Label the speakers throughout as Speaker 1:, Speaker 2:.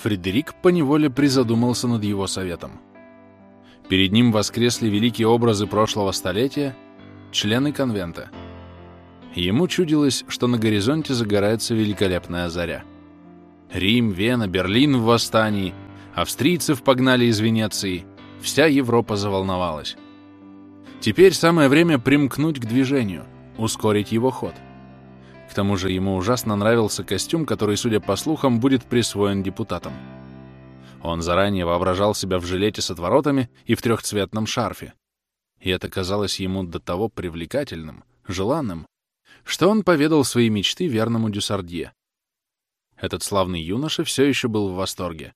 Speaker 1: Фредерик поневоле призадумался над его советом. Перед ним воскресли великие образы прошлого столетия, члены конвента. Ему чудилось, что на горизонте загорается великолепная заря. Рим, Вена, Берлин в восстании, австрийцев погнали из Венеции, вся Европа заволновалась. Теперь самое время примкнуть к движению, ускорить его ход. К тому же ему ужасно нравился костюм, который, судя по слухам, будет присвоен депутатам. Он заранее воображал себя в жилете с отворотами и в трехцветном шарфе. И это казалось ему до того привлекательным, желанным, что он поведал свои мечты верному Дюсардье. Этот славный юноша все еще был в восторге.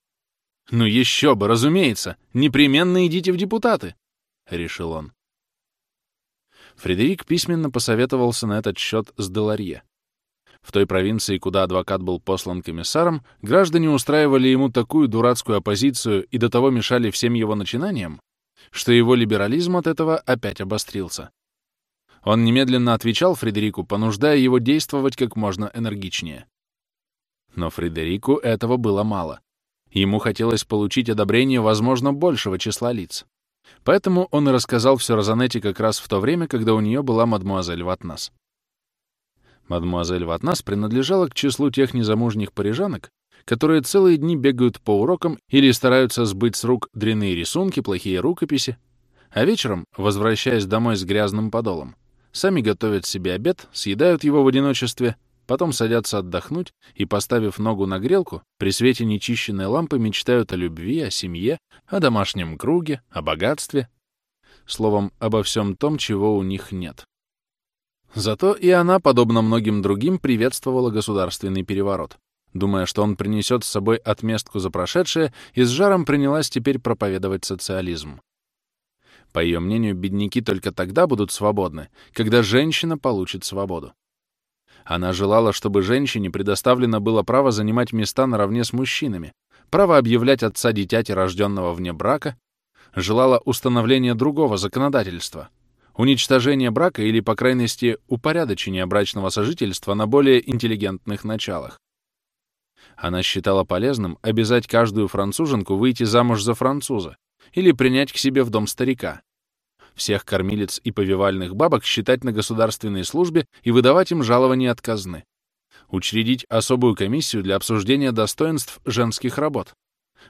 Speaker 1: «Ну еще бы, разумеется! Непременно идите в депутаты!» — решил он. Фредерик письменно посоветовался на этот счет с Деларье. В той провинции, куда адвокат был послан комиссаром, граждане устраивали ему такую дурацкую оппозицию и до того мешали всем его начинаниям, что его либерализм от этого опять обострился. Он немедленно отвечал Фредерику, понуждая его действовать как можно энергичнее. Но Фредерику этого было мало. Ему хотелось получить одобрение, возможно, большего числа лиц. Поэтому он и рассказал все Розанетте как раз в то время, когда у нее была мадмуазель Ватнас. Мадмуазель Ватнас принадлежала к числу тех незамужних парижанок, которые целые дни бегают по урокам или стараются сбыть с рук дрянные рисунки, плохие рукописи, а вечером, возвращаясь домой с грязным подолом, сами готовят себе обед, съедают его в одиночестве, потом садятся отдохнуть и, поставив ногу на грелку, при свете нечищенной лампы мечтают о любви, о семье, о домашнем круге, о богатстве, словом, обо всем том, чего у них нет. Зато и она, подобно многим другим, приветствовала государственный переворот, думая, что он принесет с собой отместку за прошедшее, и с жаром принялась теперь проповедовать социализм. По ее мнению, бедняки только тогда будут свободны, когда женщина получит свободу. Она желала, чтобы женщине предоставлено было право занимать места наравне с мужчинами, право объявлять отца дитяти, рожденного вне брака, желала установления другого законодательства — уничтожение брака или, по крайности, упорядочение брачного сожительства на более интеллигентных началах. Она считала полезным обязать каждую француженку выйти замуж за француза или принять к себе в дом старика. Всех кормилец и повивальных бабок считать на государственной службе и выдавать им жалования от казны. Учредить особую комиссию для обсуждения достоинств женских работ,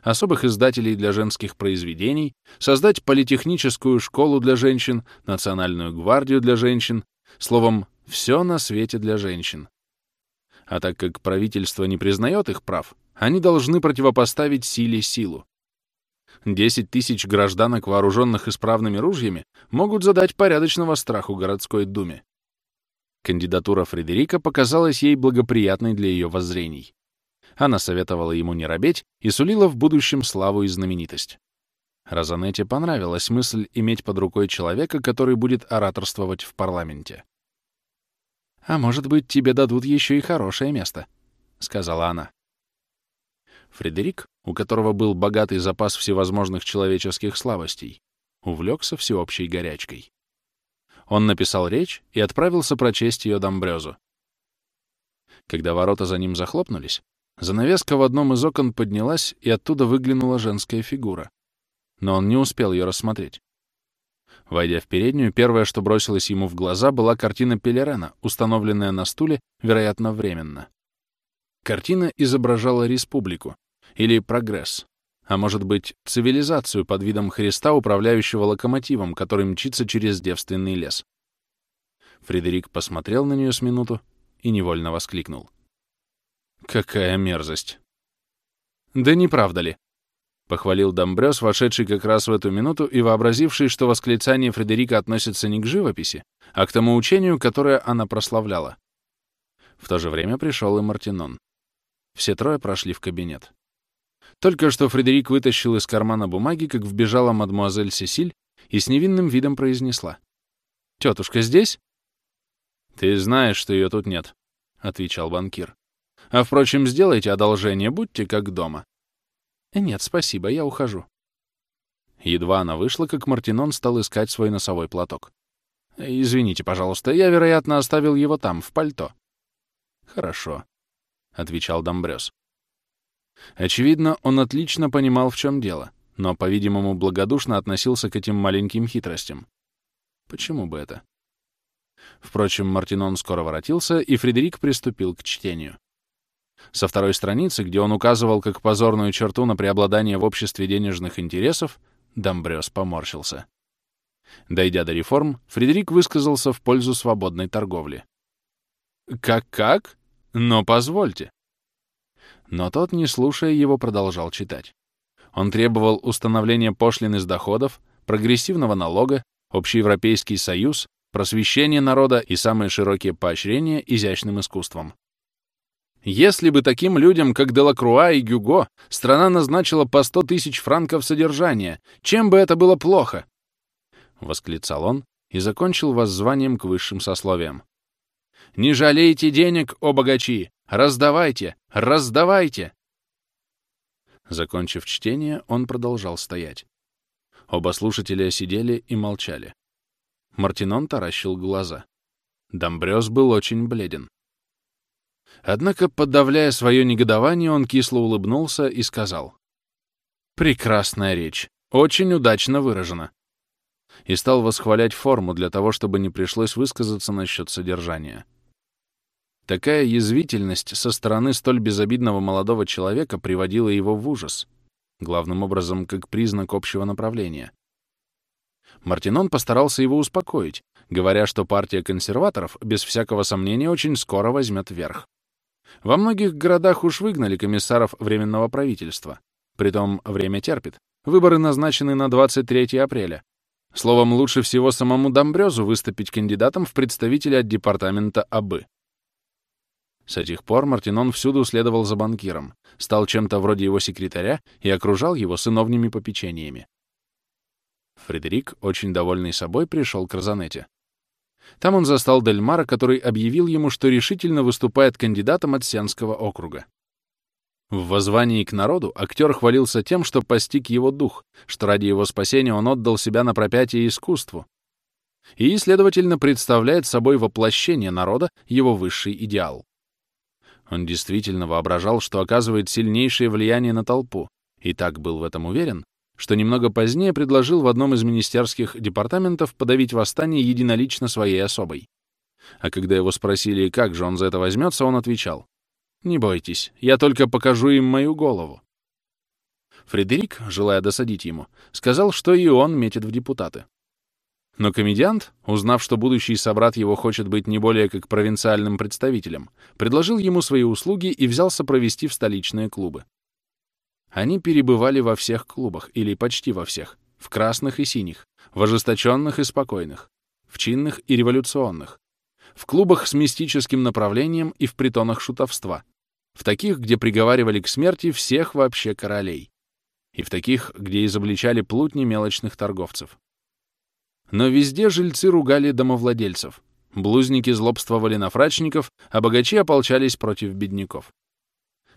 Speaker 1: особых издателей для женских произведений, создать политехническую школу для женщин, национальную гвардию для женщин, словом, все на свете для женщин. А так как правительство не признает их прав, они должны противопоставить силе силу. Десять тысяч гражданок, вооруженных исправными ружьями, могут задать порядочного страху городской думе. Кандидатура Фредерика показалась ей благоприятной для ее воззрений. Она советовала ему не робеть и сулила в будущем славу и знаменитость. Розанетте понравилась мысль иметь под рукой человека, который будет ораторствовать в парламенте. «А может быть, тебе дадут еще и хорошее место», — сказала она. Фредерик, у которого был богатый запас всевозможных человеческих слабостей, увлекся всеобщей горячкой. Он написал речь и отправился прочесть ее Домбрёзу. Когда ворота за ним захлопнулись, Занавеска в одном из окон поднялась, и оттуда выглянула женская фигура. Но он не успел ее рассмотреть. Войдя в переднюю, первое, что бросилось ему в глаза, была картина Пелерена, установленная на стуле, вероятно, временно. Картина изображала республику, или прогресс, а может быть, цивилизацию под видом Христа, управляющего локомотивом, который мчится через девственный лес. Фредерик посмотрел на нее с минуту и невольно воскликнул. Какая мерзость. Да не правда ли? Похвалил Домбрёс, вошедший как раз в эту минуту и вообразивший, что восклицание Фредерика относится не к живописи, а к тому учению, которое она прославляла. В то же время пришел и Мартинон. Все трое прошли в кабинет. Только что Фредерик вытащил из кармана бумаги, как вбежала мадмуазель Сесиль и с невинным видом произнесла. «Тетушка здесь?» «Ты знаешь, что ее тут нет», — отвечал банкир. А, впрочем, сделайте одолжение, будьте как дома. Нет, спасибо, я ухожу. Едва она вышла, как Мартинон стал искать свой носовой платок. «Извините, пожалуйста, я, вероятно, оставил его там, в пальто». «Хорошо», — отвечал Домбрёс. Очевидно, он отлично понимал, в чем дело, но, по-видимому, благодушно относился к этим маленьким хитростям. Почему бы это? Впрочем, Мартинон скоро воротился, и Фредерик приступил к чтению. Со второй страницы, где он указывал как позорную черту на преобладание в обществе денежных интересов, Домбрёс поморщился. Дойдя до реформ, Фредерик высказался в пользу свободной торговли. «Как-как? Но позвольте». Но тот, не слушая его, продолжал читать. Он требовал установления пошлины с доходов, прогрессивного налога, общеевропейский союз, просвещение народа и самые широкие поощрения изящным искусством. Если бы таким людям, как Делакруа и Гюго, страна назначила по 100 тысяч франков содержания, чем бы это было плохо? Восклицал он и закончил воззванием к высшим сословиям. «Не жалейте денег, о богачи! Раздавайте! Раздавайте!» Закончив чтение, он продолжал стоять. Оба слушателя сидели и молчали. Мартинон таращил глаза. Домбрёс был очень бледен. Однако, подавляя свое негодование, он кисло улыбнулся и сказал. «Прекрасная речь. Очень удачно выражена». И стал восхвалять форму для того, чтобы не пришлось высказаться насчет содержания. Такая язвительность со стороны столь безобидного молодого человека приводила его в ужас, главным образом как признак общего направления. Мартинон постарался его успокоить, говоря, что партия консерваторов, без всякого сомнения, очень скоро возьмет верх. Во многих городах уж выгнали комиссаров Временного правительства. Притом время терпит. Выборы назначены на 23 апреля. Словом, лучше всего самому Домбрёзу выступить кандидатом в представителя от департамента АБы. С этих пор Мартинон всюду следовал за банкиром, стал чем-то вроде его секретаря и окружал его сыновними попечениями. Фредерик, очень довольный собой, пришел к Розанете. Там он застал Дельмара, который объявил ему, что решительно выступает кандидатом от Сенского округа. В воззвании к народу актер хвалился тем, что постиг его дух, что ради его спасения он отдал себя на пропятие искусству, и, следовательно, представляет собой воплощение народа, его высший идеал. Он действительно воображал, что оказывает сильнейшее влияние на толпу, и так был в этом уверен, что немного позднее предложил в одном из министерских департаментов подавить восстание единолично своей особой. А когда его спросили, как же он за это возьмется, он отвечал, «Не бойтесь, я только покажу им мою голову». Фредерик, желая досадить ему, сказал, что и он метит в депутаты. Но комедиант, узнав, что будущий собрат его хочет быть не более как провинциальным представителем, предложил ему свои услуги и взялся провести в столичные клубы. Они перебывали во всех клубах, или почти во всех, в красных и синих, в ожесточенных и спокойных, в чинных и революционных, в клубах с мистическим направлением и в притонах шутовства, в таких, где приговаривали к смерти всех вообще королей, и в таких, где изобличали плутни мелочных торговцев. Но везде жильцы ругали домовладельцев, блузники злобствовали на фрачников, а богачи ополчались против бедняков.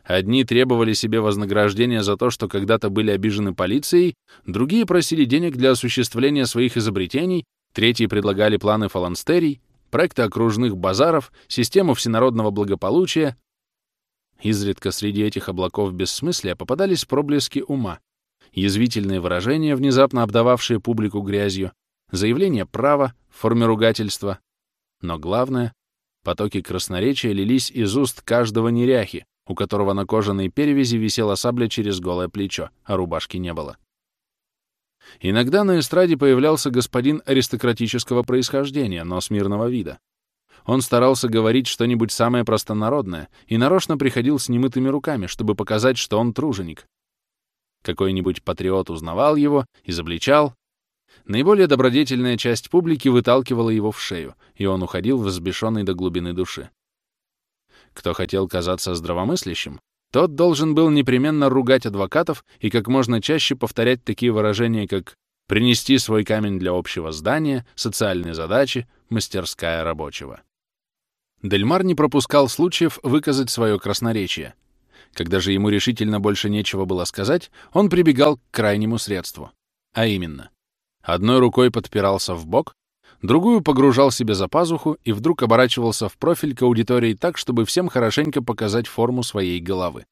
Speaker 1: Одни требовали себе вознаграждения за то, что когда-то были обижены полицией, другие просили денег для осуществления своих изобретений, третьи предлагали планы фаланстерий, проекты окружных базаров, систему всенародного благополучия. Изредка среди этих облаков бессмыслия попадались проблески ума, язвительные выражения, внезапно обдававшие публику грязью, заявления права в форме ругательства. Но главное, потоки красноречия лились из уст каждого неряхи, у которого на кожаной перевязи висела сабля через голое плечо, а рубашки не было. Иногда на эстраде появлялся господин аристократического происхождения, но смирного вида. Он старался говорить что-нибудь самое простонародное и нарочно приходил с немытыми руками, чтобы показать, что он труженик. Какой-нибудь патриот узнавал его, изобличал. Наиболее добродетельная часть публики выталкивала его в шею, и он уходил взбешенный до глубины души. Кто хотел казаться здравомыслящим, тот должен был непременно ругать адвокатов и как можно чаще повторять такие выражения, как «принести свой камень для общего здания», «социальные задачи», «мастерская рабочего». Дельмар не пропускал случаев выказать свое красноречие. Когда же ему решительно больше нечего было сказать, он прибегал к крайнему средству. А именно, одной рукой подпирался в бок, другую погружал себе за пазуху и вдруг оборачивался в профиль к аудитории так, чтобы всем хорошенько показать форму своей головы.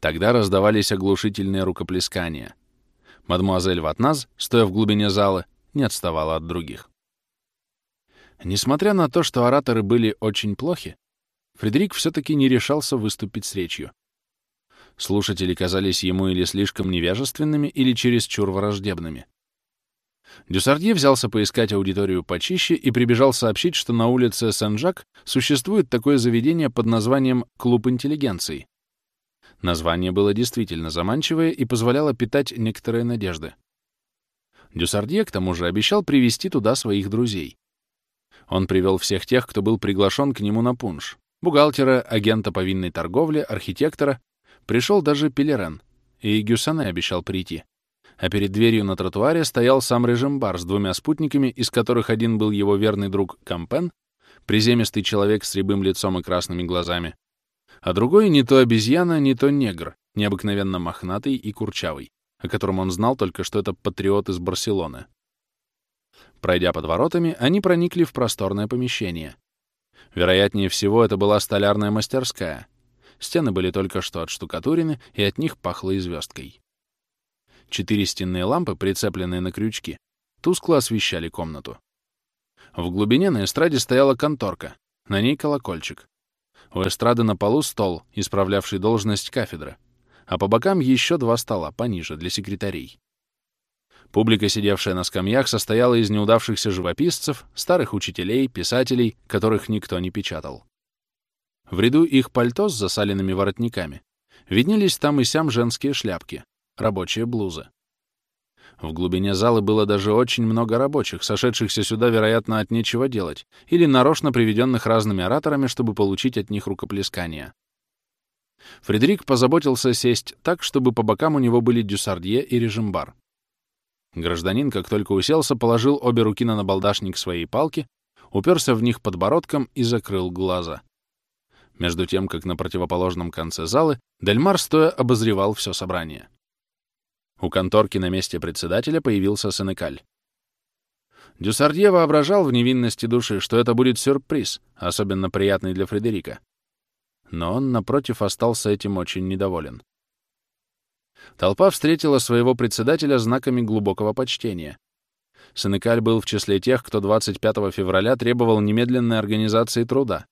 Speaker 1: Тогда раздавались оглушительные рукоплескания. Мадмуазель Ватназ, стоя в глубине зала, не отставала от других. Несмотря на то, что ораторы были очень плохи, Фредерик все-таки не решался выступить с речью. Слушатели казались ему или слишком невежественными, или чересчур враждебными. Дюсардье взялся поискать аудиторию почище и прибежал сообщить, что на улице Сен-Жак существует такое заведение под названием «Клуб интеллигенции». Название было действительно заманчивое и позволяло питать некоторые надежды. Дюсардье, к тому же, обещал привести туда своих друзей. Он привел всех тех, кто был приглашен к нему на пунш. Бухгалтера, агента по винной торговле, архитектора. Пришел даже Пелерен. И Гюссане обещал прийти а перед дверью на тротуаре стоял сам режимбар с двумя спутниками, из которых один был его верный друг Кампен, приземистый человек с рябым лицом и красными глазами, а другой не то обезьяна, не то негр, необыкновенно мохнатый и курчавый, о котором он знал только, что это патриот из Барселоны. Пройдя под воротами, они проникли в просторное помещение. Вероятнее всего, это была столярная мастерская. Стены были только что отштукатурены, и от них пахло и звездкой. Четыре стенные лампы, прицепленные на крючки, тускло освещали комнату. В глубине на эстраде стояла конторка, на ней колокольчик. У эстрады на полу стол, исправлявший должность кафедры, а по бокам еще два стола, пониже, для секретарей. Публика, сидевшая на скамьях, состояла из неудавшихся живописцев, старых учителей, писателей, которых никто не печатал. В ряду их пальто с засаленными воротниками виднелись там и сям женские шляпки, рабочие блузы. В глубине зала было даже очень много рабочих, сошедшихся сюда, вероятно, от нечего делать, или нарочно приведенных разными ораторами, чтобы получить от них рукоплескания. Фредерик позаботился сесть так, чтобы по бокам у него были дюсардье и режимбар. Гражданин, как только уселся, положил обе руки на набалдашник своей палки, уперся в них подбородком и закрыл глаза. Между тем, как на противоположном конце залы Дельмар стоя обозревал все собрание. У конторки на месте председателя появился Сенекаль. Дюсардье воображал в невинности души, что это будет сюрприз, особенно приятный для Фредерика. Но он, напротив, остался этим очень недоволен. Толпа встретила своего председателя знаками глубокого почтения. Сенекаль был в числе тех, кто 25 февраля требовал немедленной организации труда.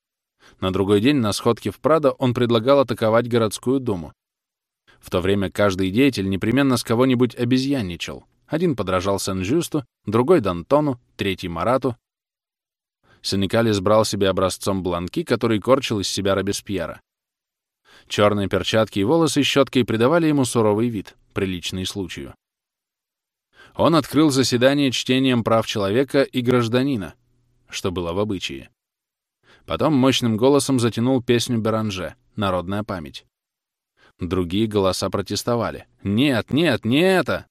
Speaker 1: На другой день на сходке в Прадо он предлагал атаковать городскую думу. В то время каждый деятель непременно с кого-нибудь обезьянничал. Один подражал Сен-Жюсту, другой — Д'Антону, третий — Марату. Сенекаль избрал себе образцом Бланки, который корчил из себя Робеспьера. Черные перчатки и волосы щеткой придавали ему суровый вид, приличный случаю. Он открыл заседание чтением прав человека и гражданина, что было в обычае. Потом мощным голосом затянул песню Беранже «Народная память». Другие голоса протестовали. «Нет, нет, не это!»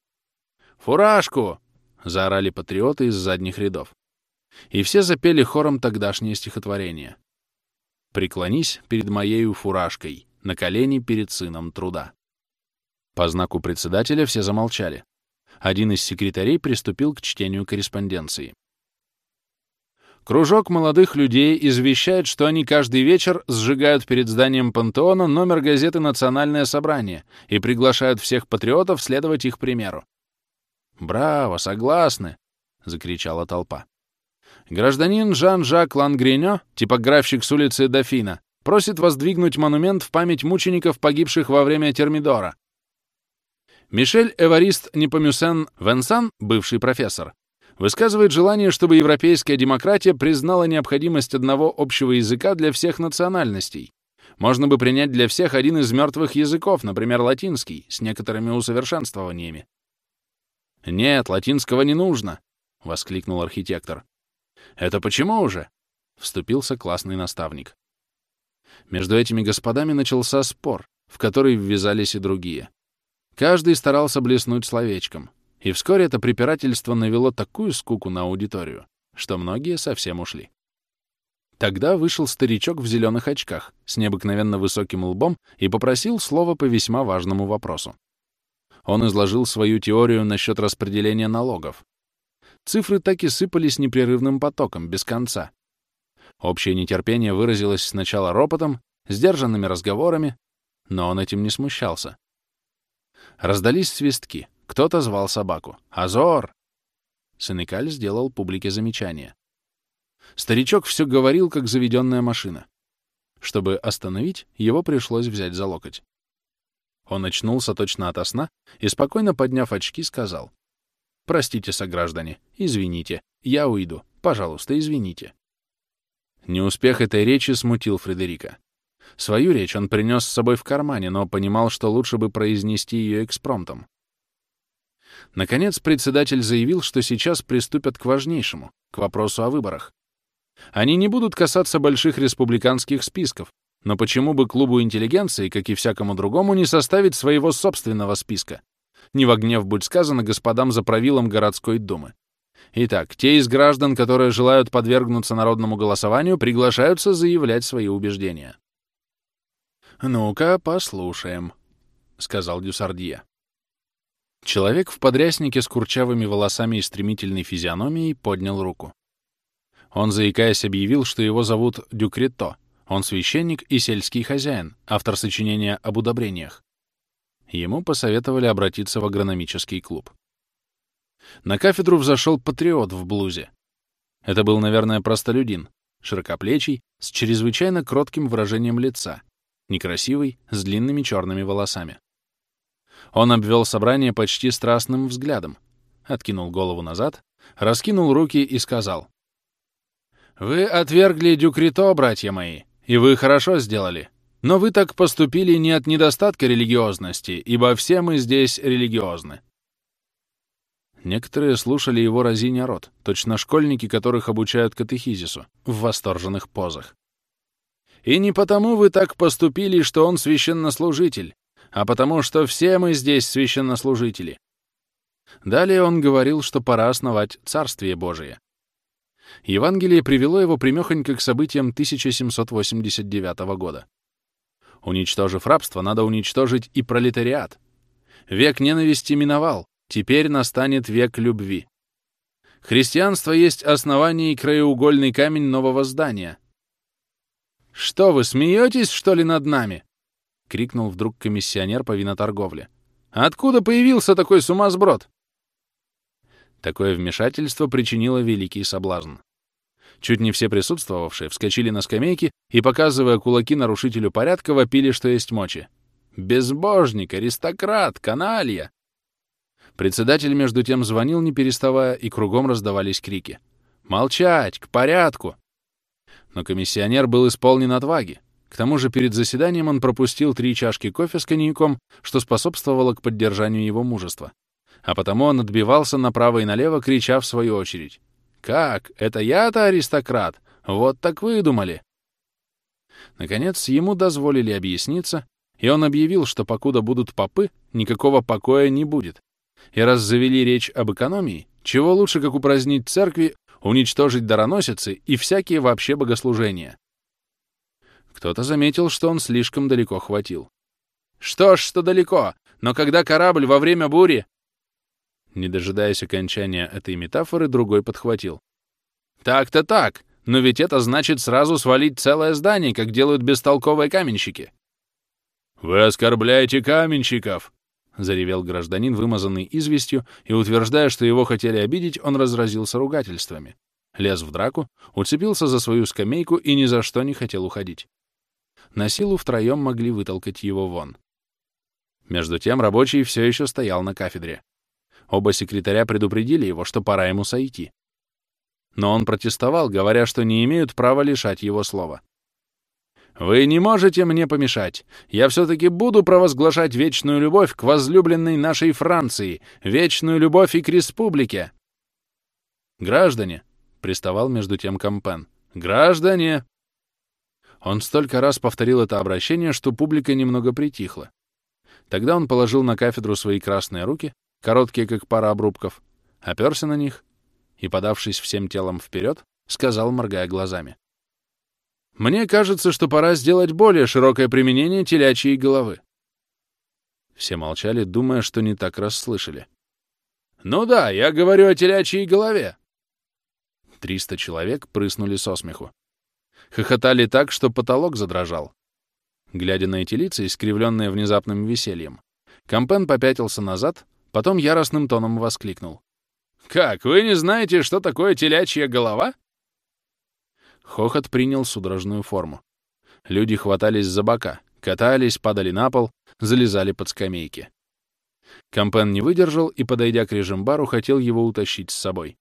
Speaker 1: «Фуражку!» — заорали патриоты из задних рядов. И все запели хором тогдашнее стихотворение. «Преклонись перед моею фуражкой, на колени перед сыном труда». По знаку председателя все замолчали. Один из секретарей приступил к чтению корреспонденции. Кружок молодых людей извещает, что они каждый вечер сжигают перед зданием пантеона номер газеты «Национальное собрание» и приглашают всех патриотов следовать их примеру. «Браво, согласны!» — закричала толпа. Гражданин Жан-Жак Лангринё, типографщик с улицы Дофина, просит воздвигнуть монумент в память мучеников, погибших во время Термидора. Мишель Эварист Непомюсен Венсан, бывший профессор, высказывает желание, чтобы европейская демократия признала необходимость одного общего языка для всех национальностей. Можно бы принять для всех один из мертвых языков, например, латинский, с некоторыми усовершенствованиями. «Нет, латинского не нужно», — воскликнул архитектор. «Это почему уже?» — вступился классный наставник. Между этими господами начался спор, в который ввязались и другие. Каждый старался блеснуть словечком — и вскоре это препирательство навело такую скуку на аудиторию, что многие совсем ушли. Тогда вышел старичок в зеленых очках с необыкновенно высоким лбом и попросил слова по весьма важному вопросу. Он изложил свою теорию насчет распределения налогов. Цифры так и сыпались непрерывным потоком, без конца. Общее нетерпение выразилось сначала ропотом, сдержанными разговорами, но он этим не смущался. Раздались свистки. Кто-то звал собаку. «Азор!» Сенекаль сделал публике замечание. Старичок все говорил, как заведенная машина. Чтобы остановить, его пришлось взять за локоть. Он очнулся точно ото сна и, спокойно подняв очки, сказал. «Простите, сограждане, извините, я уйду. Пожалуйста, извините». Неуспех этой речи смутил Фредерика. Свою речь он принес с собой в кармане, но понимал, что лучше бы произнести ее экспромтом. Наконец, председатель заявил, что сейчас приступят к важнейшему, к вопросу о выборах. Они не будут касаться больших республиканских списков, но почему бы клубу интеллигенции, как и всякому другому, не составить своего собственного списка? Не во гнев будь сказано господам за правилом городской думы. Итак, те из граждан, которые желают подвергнуться народному голосованию, приглашаются заявлять свои убеждения. «Ну-ка, послушаем», — сказал Дюсардье. Человек в подряснике с курчавыми волосами и стремительной физиономией поднял руку. Он, заикаясь, объявил, что его зовут Дюкрито. Он священник и сельский хозяин, автор сочинения об удобрениях. Ему посоветовали обратиться в агрономический клуб. На кафедру взошел патриот в блузе. Это был, наверное, простолюдин, широкоплечий, с чрезвычайно кротким выражением лица, некрасивый, с длинными черными волосами. Он обвел собрание почти страстным взглядом, откинул голову назад, раскинул руки и сказал. «Вы отвергли Дюкрито, братья мои, и вы хорошо сделали. Но вы так поступили не от недостатка религиозности, ибо все мы здесь религиозны». Некоторые слушали его разиня рот, точно школьники, которых обучают катехизису, в восторженных позах. «И не потому вы так поступили, что он священнослужитель, а потому что все мы здесь священнослужители. Далее он говорил, что пора основать Царствие Божие. Евангелие привело его примехонько к событиям 1789 года. Уничтожив рабство, надо уничтожить и пролетариат. Век ненависти миновал, теперь настанет век любви. Христианство есть основание и краеугольный камень нового здания. Что вы, смеетесь, что ли, над нами? — крикнул вдруг комиссионер по виноторговле. «Откуда появился такой сумасброд?» Такое вмешательство причинило великий соблазн. Чуть не все присутствовавшие вскочили на скамейки и, показывая кулаки нарушителю порядка, вопили, что есть мочи. «Безбожник! Аристократ! Каналья!» Председатель между тем звонил, не переставая, и кругом раздавались крики. «Молчать! К порядку!» Но комиссионер был исполнен отваги. К тому же перед заседанием он пропустил три чашки кофе с коньяком, что способствовало к поддержанию его мужества. А потому он отбивался направо и налево, крича в свою очередь. «Как? Это я-то аристократ? Вот так вы думали!» Наконец, ему дозволили объясниться, и он объявил, что покуда будут попы, никакого покоя не будет. И раз завели речь об экономии, чего лучше, как упразднить церкви, уничтожить дароносицы и всякие вообще богослужения. Кто-то заметил, что он слишком далеко хватил. «Что ж, что далеко, но когда корабль во время бури...» Не дожидаясь окончания этой метафоры, другой подхватил. «Так-то так, но ведь это значит сразу свалить целое здание, как делают бестолковые каменщики». «Вы оскорбляете каменщиков!» — заревел гражданин, вымазанный известью, и, утверждая, что его хотели обидеть, он разразился ругательствами. Лез в драку, уцепился за свою скамейку и ни за что не хотел уходить на силу втроем могли вытолкать его вон. Между тем рабочий все еще стоял на кафедре. Оба секретаря предупредили его, что пора ему сойти. Но он протестовал, говоря, что не имеют права лишать его слова. «Вы не можете мне помешать. Я все-таки буду провозглашать вечную любовь к возлюбленной нашей Франции, вечную любовь и к республике». «Граждане», — приставал между тем Кампен, — «граждане!» Он столько раз повторил это обращение, что публика немного притихла. Тогда он положил на кафедру свои красные руки, короткие, как пара обрубков, оперся на них и, подавшись всем телом вперед, сказал, моргая глазами. «Мне кажется, что пора сделать более широкое применение телячьей головы». Все молчали, думая, что не так расслышали. «Ну да, я говорю о телячьей голове!» Триста человек прыснули со смеху. Хохотали так, что потолок задрожал. Глядя на эти лица, искривленные внезапным весельем, Кампен попятился назад, потом яростным тоном воскликнул. «Как, вы не знаете, что такое телячья голова?» Хохот принял судорожную форму. Люди хватались за бока, катались, падали на пол, залезали под скамейки. Кампен не выдержал и, подойдя к режимбару, хотел его утащить с собой.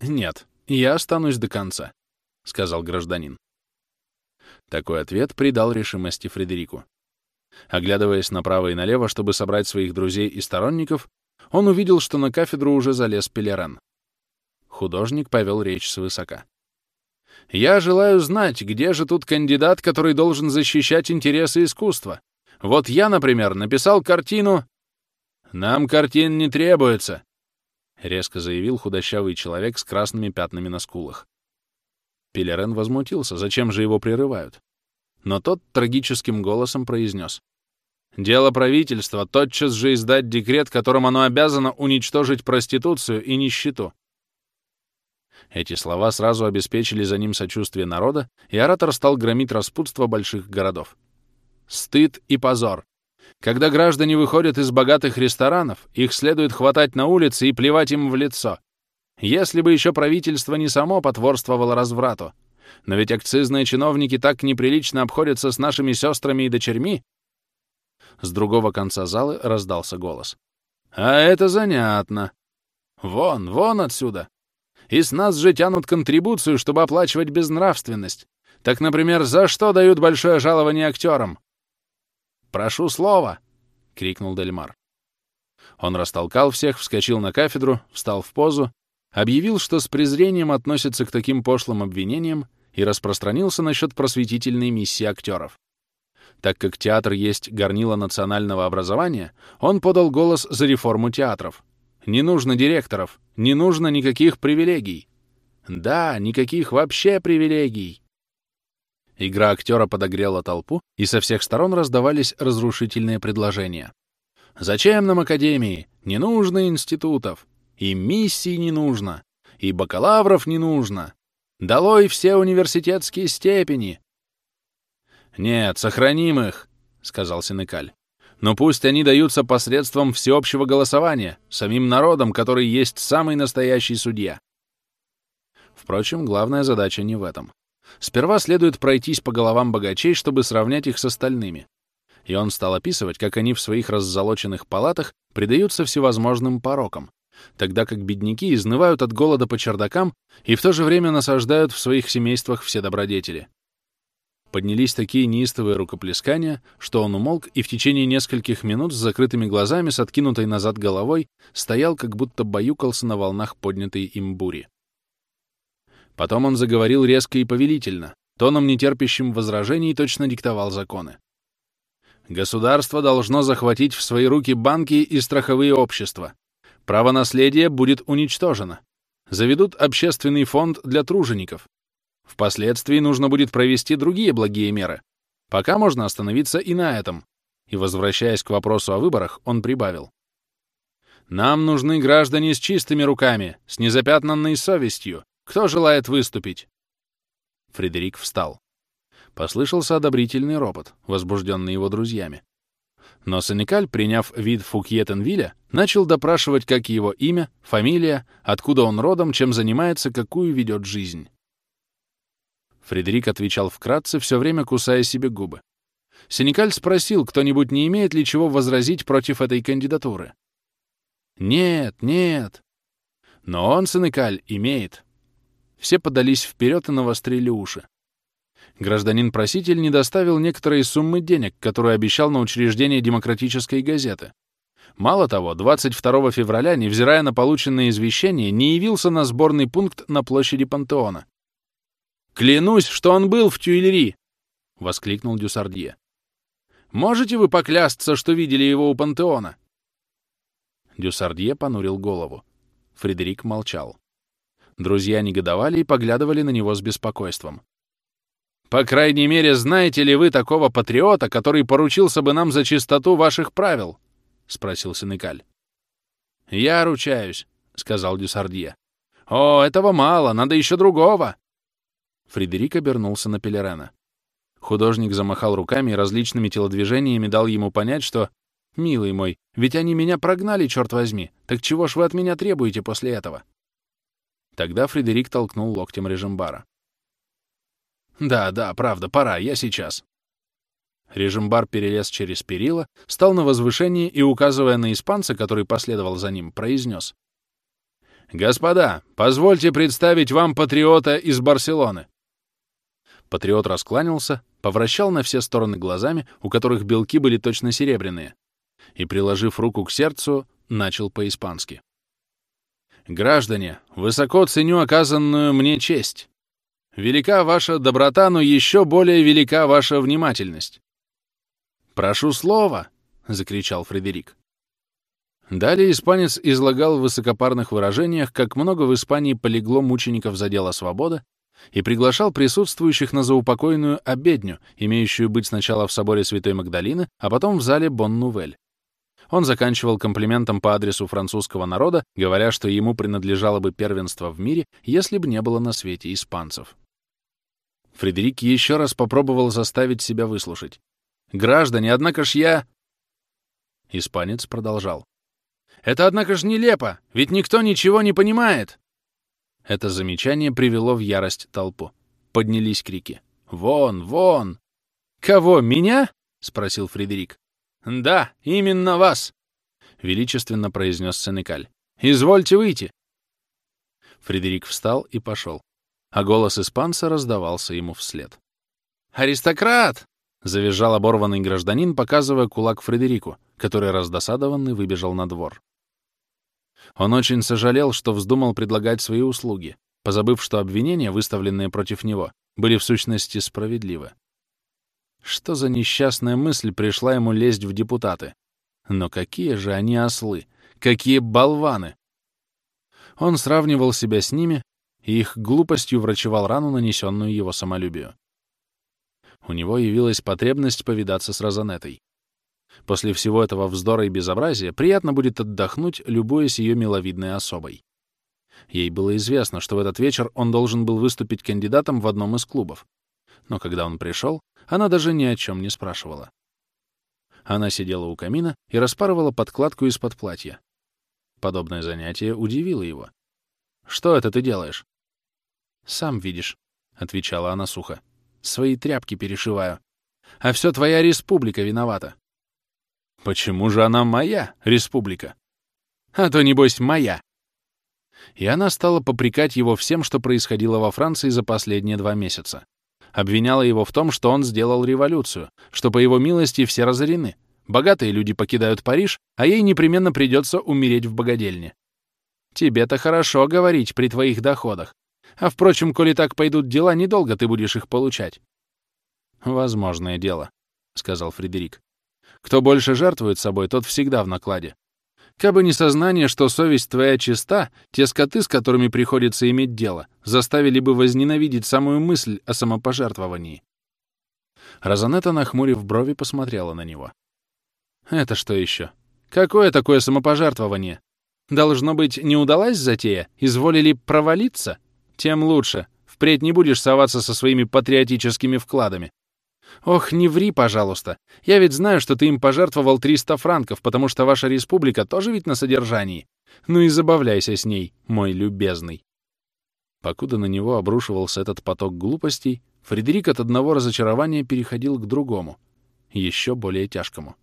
Speaker 1: «Нет, я останусь до конца», — сказал гражданин. Такой ответ придал решимости Фредерику. Оглядываясь направо и налево, чтобы собрать своих друзей и сторонников, он увидел, что на кафедру уже залез Пелерен. Художник повел речь свысока. «Я желаю знать, где же тут кандидат, который должен защищать интересы искусства. Вот я, например, написал картину «Нам картин не требуется», — резко заявил худощавый человек с красными пятнами на скулах. Пелерен возмутился, зачем же его прерывают. Но тот трагическим голосом произнес. «Дело правительства — тотчас же издать декрет, которым оно обязано уничтожить проституцию и нищету». Эти слова сразу обеспечили за ним сочувствие народа, и оратор стал громить распутство больших городов. Стыд и позор. Когда граждане выходят из богатых ресторанов, их следует хватать на улице и плевать им в лицо. Если бы еще правительство не само потворствовало разврату. Но ведь акцизные чиновники так неприлично обходятся с нашими сестрами и дочерьми. С другого конца залы раздался голос. А это занятно. Вон, вон отсюда. И с нас же тянут контрибуцию, чтобы оплачивать безнравственность. Так, например, за что дают большое жалование актерам? «Прошу слова!» — крикнул Дельмар. Он растолкал всех, вскочил на кафедру, встал в позу, объявил, что с презрением относится к таким пошлым обвинениям и распространился насчет просветительной миссии актеров. Так как театр есть горнило национального образования, он подал голос за реформу театров. Не нужно директоров, не нужно никаких привилегий. Да, никаких вообще привилегий. Игра актера подогрела толпу, и со всех сторон раздавались разрушительные предложения. «Зачем нам академии? Не нужно институтов. И миссий не нужно. И бакалавров не нужно. Долой все университетские степени!» «Нет, сохраним их», — сказал Сенекаль. «Но пусть они даются посредством всеобщего голосования, самим народом, который есть самый настоящий судья». Впрочем, главная задача не в этом. Сперва следует пройтись по головам богачей, чтобы сравнять их с остальными. И он стал описывать, как они в своих раззолоченных палатах предаются всевозможным порокам, тогда как бедняки изнывают от голода по чердакам и в то же время насаждают в своих семействах все добродетели. Поднялись такие неистовые рукоплескания, что он умолк и в течение нескольких минут с закрытыми глазами, с откинутой назад головой, стоял, как будто баюкался на волнах поднятой им бури. Потом он заговорил резко и повелительно, тоном нетерпящим возражений точно диктовал законы. Государство должно захватить в свои руки банки и страховые общества. Право наследия будет уничтожено. Заведут общественный фонд для тружеников. Впоследствии нужно будет провести другие благие меры. Пока можно остановиться и на этом. И, возвращаясь к вопросу о выборах, он прибавил. Нам нужны граждане с чистыми руками, с незапятнанной совестью, кто желает выступить?» Фредерик встал. Послышался одобрительный ропот, возбужденный его друзьями. Но Санекаль, приняв вид Фукьетенвиля, начал допрашивать, как его имя, фамилия, откуда он родом, чем занимается, какую ведет жизнь. Фредерик отвечал вкратце, все время кусая себе губы. Синекаль спросил, кто-нибудь не имеет ли чего возразить против этой кандидатуры. «Нет, нет». Но он, Синекаль, имеет. Все подались вперед и навострили уши. Гражданин-проситель не доставил некоторые суммы денег, которые обещал на учреждение демократической газеты. Мало того, 22 февраля, невзирая на полученное извещение, не явился на сборный пункт на площади Пантеона. «Клянусь, что он был в Тюильри!» — воскликнул Дюсардье. «Можете вы поклясться, что видели его у Пантеона?» Дюсардье понурил голову. Фредерик молчал. Друзья негодовали и поглядывали на него с беспокойством. «По крайней мере, знаете ли вы такого патриота, который поручился бы нам за чистоту ваших правил?» — спросил Сенекаль. «Я ручаюсь», — сказал Дюсардье. «О, этого мало, надо еще другого!» Фредерик обернулся на Пелерена. Художник замахал руками и различными телодвижениями дал ему понять, что «Милый мой, ведь они меня прогнали, черт возьми, так чего ж вы от меня требуете после этого?» Тогда Фредерик толкнул локтем режимбара. «Да, да, правда, пора, я сейчас». Режимбар перелез через перила, стал на возвышении и, указывая на испанца, который последовал за ним, произнес. «Господа, позвольте представить вам патриота из Барселоны». Патриот раскланялся, повращал на все стороны глазами, у которых белки были точно серебряные, и, приложив руку к сердцу, начал по-испански. «Граждане, высоко ценю оказанную мне честь. Велика ваша доброта, но еще более велика ваша внимательность. «Прошу слова!» — закричал Фредерик. Далее испанец излагал в высокопарных выражениях, как много в Испании полегло мучеников за дело свободы, и приглашал присутствующих на заупокойную обедню, имеющую быть сначала в соборе Святой Магдалины, а потом в зале Бон-Нувель. Он заканчивал комплиментом по адресу французского народа, говоря, что ему принадлежало бы первенство в мире, если бы не было на свете испанцев. Фредерик еще раз попробовал заставить себя выслушать. Граждане, однако ж я...» Испанец продолжал. «Это, однако ж, нелепо, ведь никто ничего не понимает!» Это замечание привело в ярость толпу. Поднялись крики. «Вон, вон!» «Кого, меня?» — спросил Фредерик. «Да, именно вас!» — величественно произнес Сенекаль. «Извольте выйти!» Фредерик встал и пошел, а голос испанца раздавался ему вслед. «Аристократ! Завизжал оборванный гражданин, показывая кулак Фредерику, который раздосадованный выбежал на двор. Он очень сожалел, что вздумал предлагать свои услуги, позабыв, что обвинения, выставленные против него, были в сущности справедливы. Что за несчастная мысль пришла ему лезть в депутаты? Но какие же они ослы! Какие болваны! Он сравнивал себя с ними и их глупостью врачевал рану, нанесенную его самолюбию у него явилась потребность повидаться с Розанетой. После всего этого вздора и безобразия приятно будет отдохнуть, любуясь ее миловидной особой. Ей было известно, что в этот вечер он должен был выступить кандидатом в одном из клубов. Но когда он пришел, она даже ни о чем не спрашивала. Она сидела у камина и распарывала подкладку из-под платья. Подобное занятие удивило его. «Что это ты делаешь?» «Сам видишь», — отвечала она сухо. Свои тряпки перешиваю. А все твоя республика виновата. Почему же она моя республика? А то, небось, моя. И она стала попрекать его всем, что происходило во Франции за последние два месяца. Обвиняла его в том, что он сделал революцию, что по его милости все разорены. Богатые люди покидают Париж, а ей непременно придется умереть в богадельне. Тебе-то хорошо говорить при твоих доходах, а, впрочем, коли так пойдут дела, недолго ты будешь их получать. «Возможное дело», — сказал Фредерик. «Кто больше жертвует собой, тот всегда в накладе. Кабы не сознание, что совесть твоя чиста, те скоты, с которыми приходится иметь дело, заставили бы возненавидеть самую мысль о самопожертвовании». Розанетта, нахмурив брови, посмотрела на него. «Это что еще? Какое такое самопожертвование? Должно быть, не удалась затея? Изволили провалиться?» Тем лучше. Впредь не будешь соваться со своими патриотическими вкладами. Ох, не ври, пожалуйста. Я ведь знаю, что ты им пожертвовал 300 франков, потому что ваша республика тоже ведь на содержании. Ну и забавляйся с ней, мой любезный. Покуда на него обрушивался этот поток глупостей, Фредерик от одного разочарования переходил к другому, еще более тяжкому.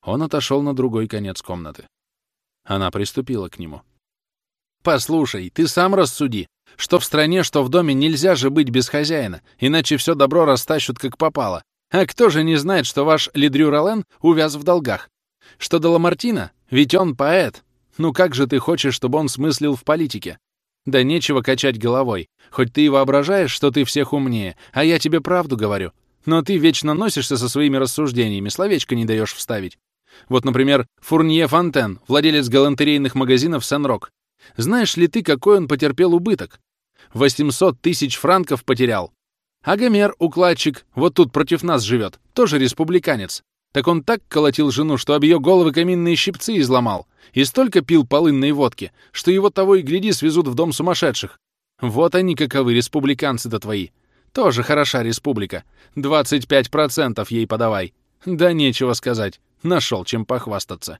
Speaker 1: Он отошел на другой конец комнаты. Она приступила к нему. Послушай, ты сам рассуди. Что в стране, что в доме нельзя же быть без хозяина, иначе все добро растащут как попало. А кто же не знает, что ваш Ледрю Ролен увяз в долгах? Что до Ламартина? Ведь он поэт. Ну как же ты хочешь, чтобы он смыслил в политике? Да нечего качать головой. Хоть ты и воображаешь, что ты всех умнее, а я тебе правду говорю. Но ты вечно носишься со своими рассуждениями, словечко не даешь вставить. Вот, например, Фурнье Фонтен, владелец галантерейных магазинов Сен-Рок. Знаешь ли ты, какой он потерпел убыток? 800 тысяч франков потерял. А Гомер, укладчик, вот тут против нас живет, тоже республиканец. Так он так колотил жену, что об ее головы каминные щипцы изломал. И столько пил полынной водки, что его того и гляди свезут в дом сумасшедших. Вот они каковы, республиканцы-то твои. Тоже хороша республика. 25% ей подавай. Да нечего сказать. Нашел чем похвастаться.